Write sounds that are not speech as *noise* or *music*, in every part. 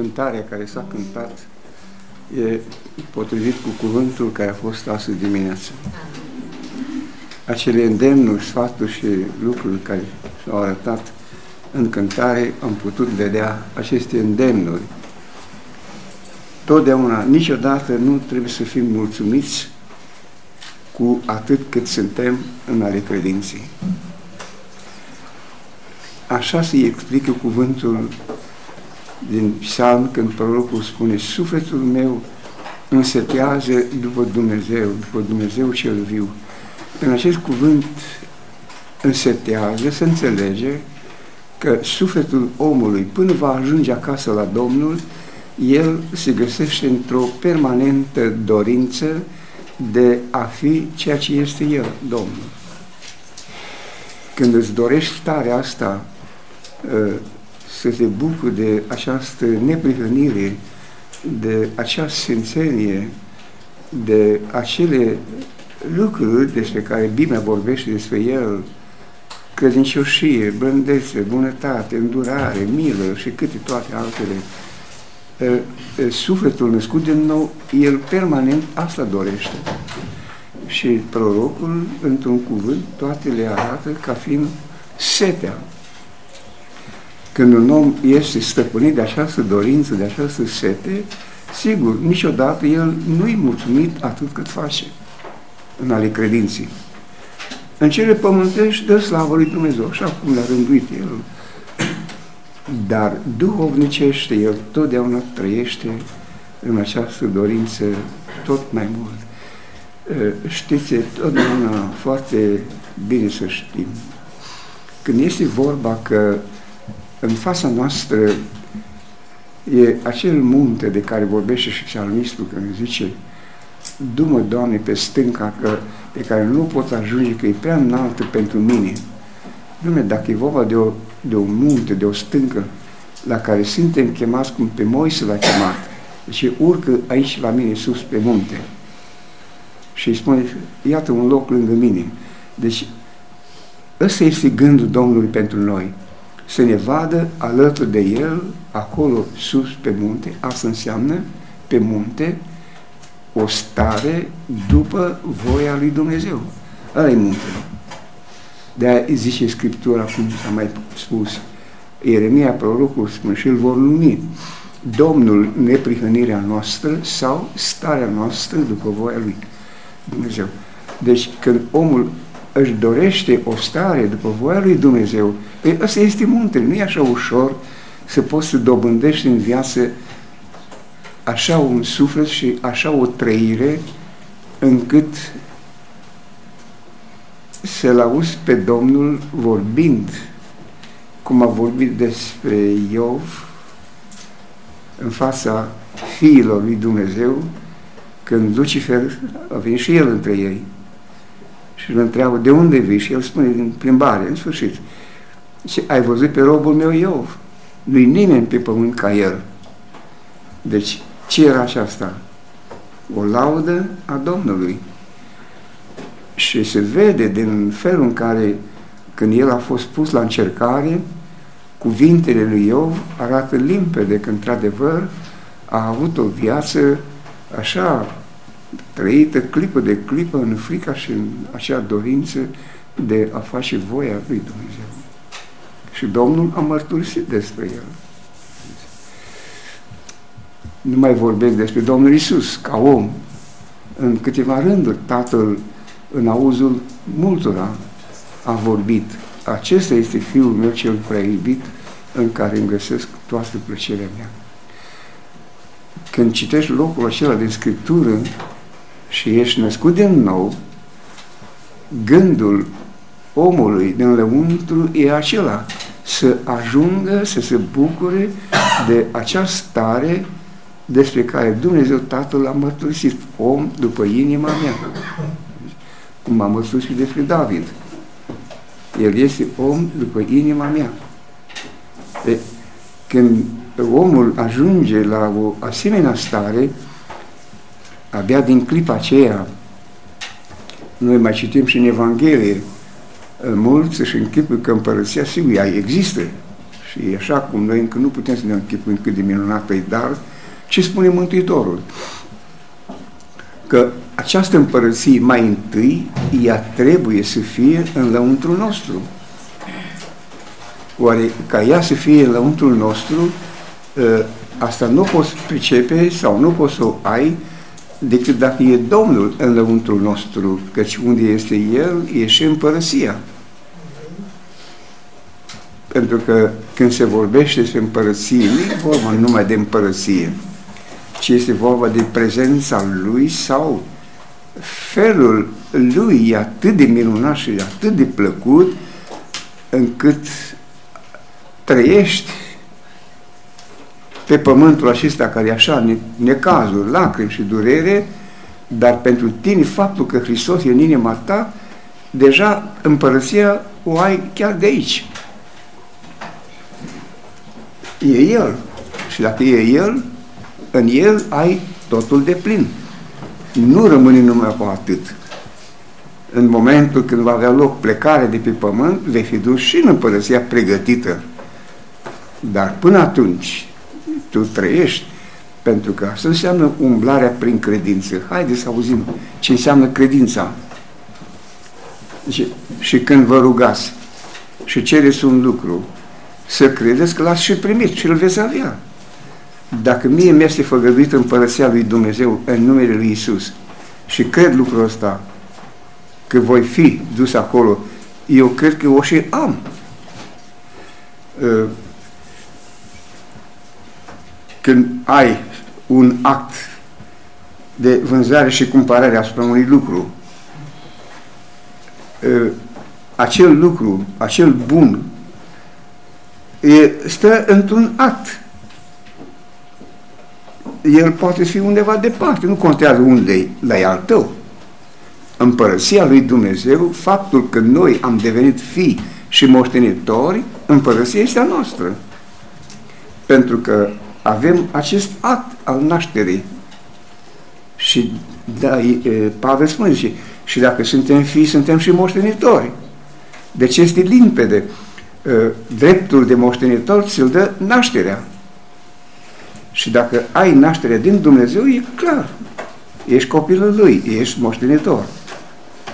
cântarea care s-a cântat e potrivit cu cuvântul care a fost astăzi dimineață. Acele îndemnuri, sfaturi și lucruri care s-au arătat în cântare, am putut vedea aceste îndemnuri. Totdeauna, niciodată nu trebuie să fim mulțumiți cu atât cât suntem în ale credinței. Așa se explică cuvântul din psalm când prorocul spune sufletul meu însetează după Dumnezeu, după Dumnezeu cel viu. În acest cuvânt însetează, se înțelege că sufletul omului, până va ajunge acasă la Domnul, el se găsește într-o permanentă dorință de a fi ceea ce este el, Domnul. Când îți dorești starea asta, ă, să te bucuri de această neprihănire, de această sfințenie, de acele lucruri despre care Biblia vorbește despre el, credincioșie, blândețe, bunătate, îndurare, milă și câte toate altele, sufletul născut din nou, el permanent asta dorește. Și prorocul, într-un cuvânt, toate le arată ca fiind setea. Când un om este stăpânit de această dorință, de această sete, sigur, niciodată el nu-i mulțumit atât cât face în ale credinții. În cele pământești dă slavă lui Dumnezeu, așa cum l-a rânduit El. Dar duhovnicește El totdeauna trăiește în această dorință tot mai mult. Știți, totdeauna foarte bine să știm. Când este vorba că în fața noastră e acel munte de care vorbește și psalmistul când zice du Doamne, pe stânca că, pe care nu pot ajunge, că e prea înaltă pentru mine. Dumne, dacă e vorba de, o, de un munte, de o stâncă, la care suntem chemați cum pe Moise l-a chemat, deci urcă aici la mine sus pe munte și îi spune, iată un loc lângă mine. Deci ăsta este gândul Domnului pentru noi, să ne vadă alături de El, acolo sus pe munte, asta înseamnă pe munte, o stare după voia lui Dumnezeu. Ăla e muntele. De-aia zice Scriptura, cum s-a mai spus, Ieremia prorocul spune și îl vor numi Domnul neprihănirea noastră sau starea noastră după voia lui Dumnezeu. Deci când omul își dorește o stare după voia lui Dumnezeu, păi ăsta este muntele, nu e așa ușor să poți să dobândești în viață așa un suflet și așa o trăire încât să-L auzi pe Domnul vorbind cum a vorbit despre Iov în fața fiilor lui Dumnezeu când Lucifer a venit și el între ei și îl întreabă de unde vii și el spune din plimbare, în sfârșit. Și ai văzut pe robul meu Iov. Nu-i nimeni pe pământ ca el. Deci ce era aceasta? O laudă a Domnului. Și se vede din felul în care, când el a fost pus la încercare, cuvintele lui Iov arată limpede că, într-adevăr, a avut o viață așa trăită clipă de clipă în frica și în acea dorință de a face voia lui Dumnezeu. Și Domnul a mărturisit despre el. Nu mai vorbesc despre Domnul Isus ca om. În câteva rânduri, Tatăl, în auzul multora, a vorbit. Acesta este Fiul meu cel prea iubit, în care îmi găsesc toată plăcerea mea. Când citești locul acela din Scriptură și ești născut din nou, gândul omului din lăuntru e acela, să ajungă să se bucure de acea stare despre care Dumnezeu Tatăl a mărturisit, om după inima mea. Cum a mărturisit despre David. El este om după inima mea. De, când omul ajunge la o asemenea stare, abia din clipa aceea, noi mai citim și în Evanghelie, mulți și închipul că împărăția, sigur, ea există Și așa cum noi încă nu putem să ne închipuim cât de minunată e dar, ce spune Mântuitorul? Că această împărăție mai întâi, ea trebuie să fie în lăuntrul nostru. Oare ca ea să fie în lăuntrul nostru, ă, asta nu poți pricepe sau nu poți să o ai decât dacă e Domnul în lăuntrul nostru, căci unde este El, e și împărăția. Pentru că când se vorbește despre împărăție, nu e vorba numai de împărăție, ci este vorba de prezența Lui sau felul Lui e atât de minunat și atât de plăcut încât trăiești pe pământul acesta care e așa necazuri, lacrimi și durere, dar pentru tine faptul că Hristos e în inima ta, deja împărăția o ai chiar de aici. E El. Și dacă e El, în El ai totul de plin. Nu rămâne numai cu atât. În momentul când va avea loc plecare de pe pământ, vei fi dus și în împărăția pregătită. Dar până atunci, tu trăiești, pentru că asta înseamnă umblarea prin credință. Haideți să auzim ce înseamnă credința. Și, și când vă rugați și cereți un lucru, să credeți că l-ați și primit și îl veți avea. Dacă mie mi-este făgăduit împărăția lui Dumnezeu în numele lui Isus și cred lucrul ăsta, că voi fi dus acolo, eu cred că o și am. Uh, când ai un act de vânzare și cumpărare asupra unui lucru, uh, acel lucru, acel bun, stă într-un act el poate fi undeva departe, nu contează unde la e al tău. Împărăția lui Dumnezeu, faptul că noi am devenit fii și moștenitori, împărăția este a noastră. Pentru că avem acest act al nașterii. Și da, Pavel spune și, și dacă suntem fii, suntem și moștenitori. Deci este limpede. Dreptul de moștenitor ți-l dă nașterea. Și dacă ai naștere din Dumnezeu, e clar. Ești copilul lui, ești moștenitor.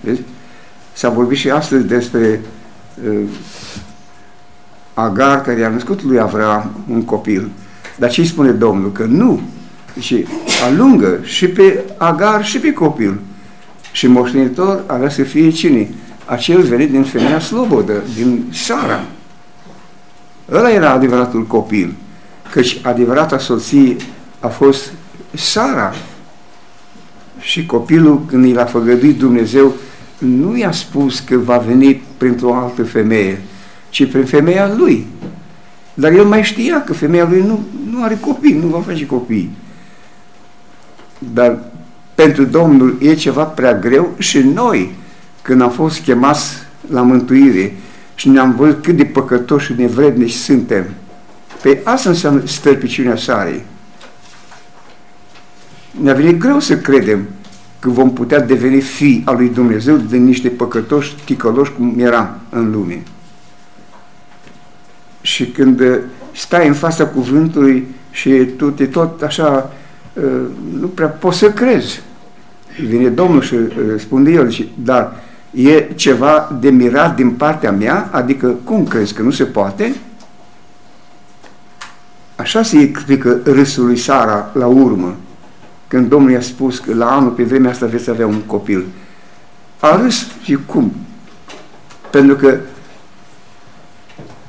Vezi? S-a vorbit și astăzi despre uh, Agar care i-a născut lui Avram un copil. Dar ce spune Domnul? Că nu. Și alungă și pe Agar și pe copil. Și moștenitor avea să fie cine? Acel venit din femeia slobodă, din Sara. Ăla era adevăratul copil căci adevărata soție a fost Sara. Și copilul, când i l-a făgăduit Dumnezeu, nu i-a spus că va veni printr-o altă femeie, ci prin femeia lui. Dar el mai știa că femeia lui nu, nu are copii, nu va face copii. Dar pentru Domnul e ceva prea greu și noi, când am fost chemați la mântuire și ne-am văzut cât de păcătoși și nevrednici suntem, pe asta înseamnă stărpiciunea sarei. Ne-a venit greu să credem că vom putea deveni fii al lui Dumnezeu din niște păcătoși, ticăloși cum eram în lume. Și când uh, stai în fața cuvântului și tu te tot așa, uh, nu prea poți să crezi. Vine Domnul și uh, spune el, dar e ceva de mirat din partea mea, adică cum crezi că nu se poate? Așa se explică râsul lui Sara la urmă, când Domnul i-a spus că la anul pe vremea asta veți avea un copil. A râs și cum? Pentru că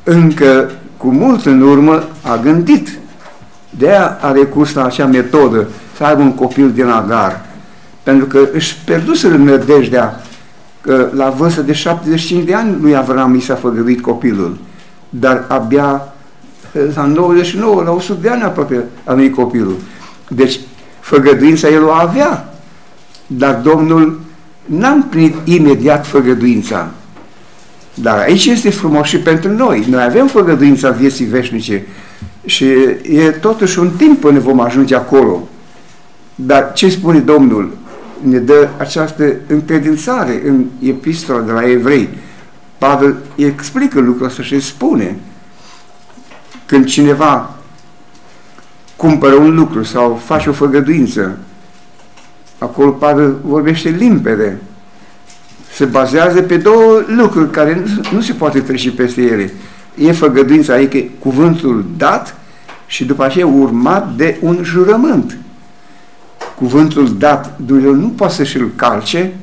încă cu mult în urmă a gândit. De aia a recurs la acea metodă să aibă un copil din agar. Pentru că își pierduseră nădejdea că la vârstă de 75 de ani lui Avram i s-a făgăduit copilul. Dar abia la 99, la 100 de ani aproape a venit copilul. Deci, făgăduința el o avea, dar Domnul n-a împlinit imediat făgăduința. Dar aici este frumos și pentru noi. Noi avem făgăduința vieții veșnice și e totuși un timp până vom ajunge acolo. Dar ce spune Domnul? Ne dă această încredințare în epistola de la evrei. Pavel explică lucrul ăsta și spune când cineva cumpără un lucru sau face o făgăduință, acolo Pavel vorbește limpede. Se bazează pe două lucruri care nu, nu se poate trece peste ele. E făgăduința, adică cuvântul dat și după aceea urmat de un jurământ. Cuvântul dat, Dumnezeu nu poate să-și-l calce,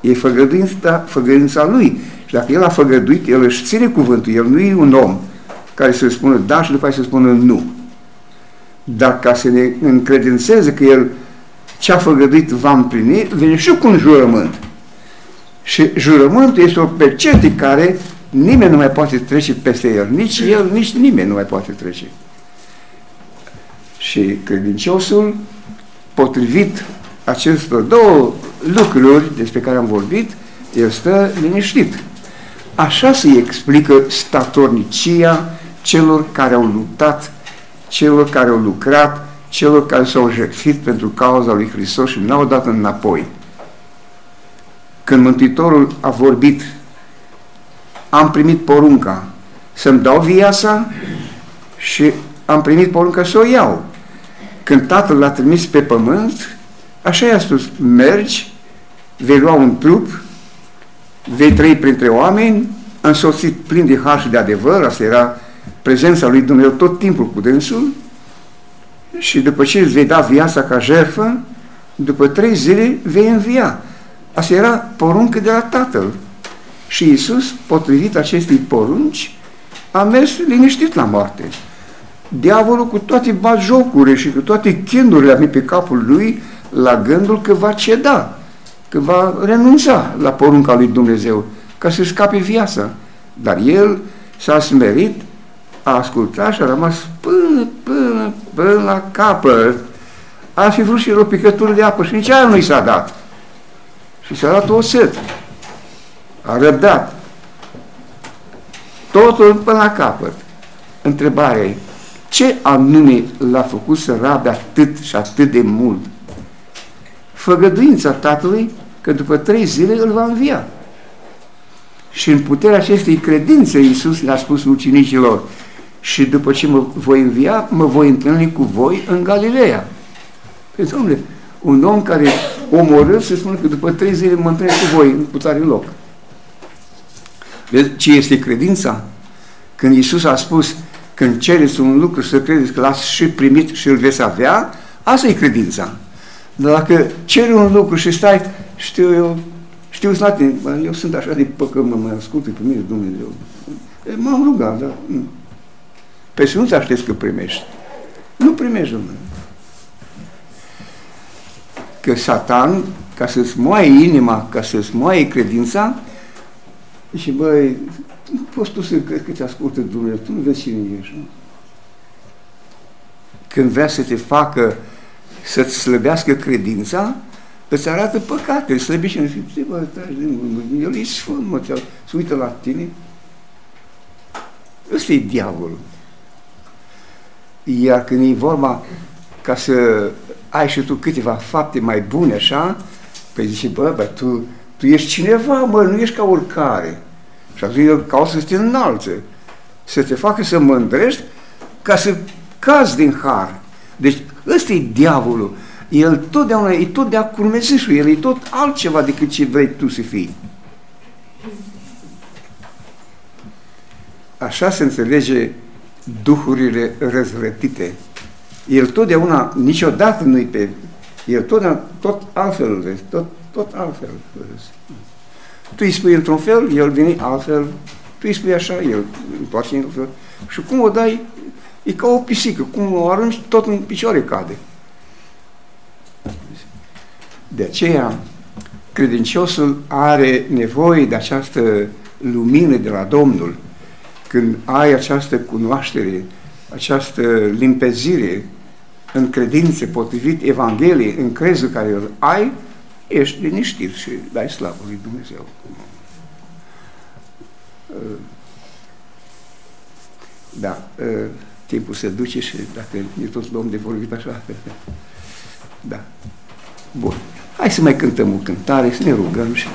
e făgăduința, făgăduința lui. Și dacă el a făgăduit, el își ține cuvântul, el nu e un om care să spună da și după aceea să spună nu. Dar ca să ne încredințeze că el ce a făgăduit va împlini, vine și cu un jurământ. Și jurământul este o percetie care nimeni nu mai poate trece peste el. Nici el, nici nimeni nu mai poate trece. Și credinciosul, potrivit acestor două lucruri despre care am vorbit, el stă liniștit. Așa se explică statornicia celor care au luptat, celor care au lucrat, celor care s-au jertfit pentru cauza lui Hristos și n-au dat înapoi. Când Mântuitorul a vorbit, am primit porunca să-mi dau viața și am primit porunca să o iau. Când Tatăl l-a trimis pe pământ, așa i-a spus, mergi, vei lua un trup, vei trăi printre oameni, însoțit plin de har și de adevăr, asta era prezența lui Dumnezeu tot timpul cu dânsul, și după ce îți vei da viața ca jertfă, după trei zile vei învia. Asta era poruncă de la Tatăl. Și Iisus, potrivit acestei porunci, a mers liniștit la moarte. Diavolul cu toate bajocurile și cu toate chindurile pe capul lui la gândul că va ceda, că va renunța la porunca lui Dumnezeu, ca să scape viața. Dar el s-a smerit, a ascultat și a rămas până, până, până la capăt. A fi vrut și o picătură de apă și nici aia nu i s-a dat. Și s-a dat o set. A răbdat. Totul până la capăt. Întrebarea e, ce anume l-a făcut să rabe atât și atât de mult? Făgăduința Tatălui că după trei zile îl va învia. Și în puterea acestei credințe Iisus le-a spus ucenicilor și după ce mă voi învia, mă voi întâlni cu voi în Galileea. Păi, domnule, un om care omorât se spune că după trei zile mă întâlnesc cu voi în putare loc. Vezi ce este credința? Când Iisus a spus, când cereți un lucru să credeți că l-ați și primit și îl veți avea, asta e credința. Dar dacă ceri un lucru și stai, știu eu, știu să eu sunt așa de păcă, mă mai ascultă pe mine Dumnezeu. M-am rugat, dar nu. Pe să nu-ți aștepți că primești. Nu primești, Dumnezeu. Că Satan, ca să-ți moaie inima, ca să-ți moaie credința, și băi, nu poți tu să crezi că te ascultă Dumnezeu, tu nu vezi cine ești, nu? Când vrea să te facă să-ți slăbească credința, îți arată păcate, îți slăbește și zice, bă, el e sfânt, mă, se uită la tine. Ăsta e diavolul. Iar când e vorba ca să ai și tu câteva fapte mai bune, așa, păi zice, bă, bă, tu, tu ești cineva, mă, nu ești ca oricare. Și atunci el caută să te înalțe, să te facă să mândrești ca să cazi din har. Deci ăsta e diavolul. El totdeauna e tot de-a curmezișul, el e tot altceva decât ce vrei tu să fii. Așa se înțelege duhurile răzvrătite. El totdeauna, niciodată nu-i pe... El totdeauna, tot altfel îl vezi, tot, tot altfel îl vezi. Tu îi spui într-un fel, el vine altfel, tu îi spui așa, el întoarce într-un fel. Și cum o dai, e ca o pisică, cum o arunci, tot în picioare cade. De aceea, credinciosul are nevoie de această lumină de la Domnul, când ai această cunoaștere, această limpezire în credințe potrivit Evangheliei, în crezul care îl ai, ești liniștit și dai slavă lui Dumnezeu. Da, timpul se duce și dacă ne toți luăm de vorbit așa, *laughs* da. Bun. Hai să mai cântăm o cântare, să ne rugăm și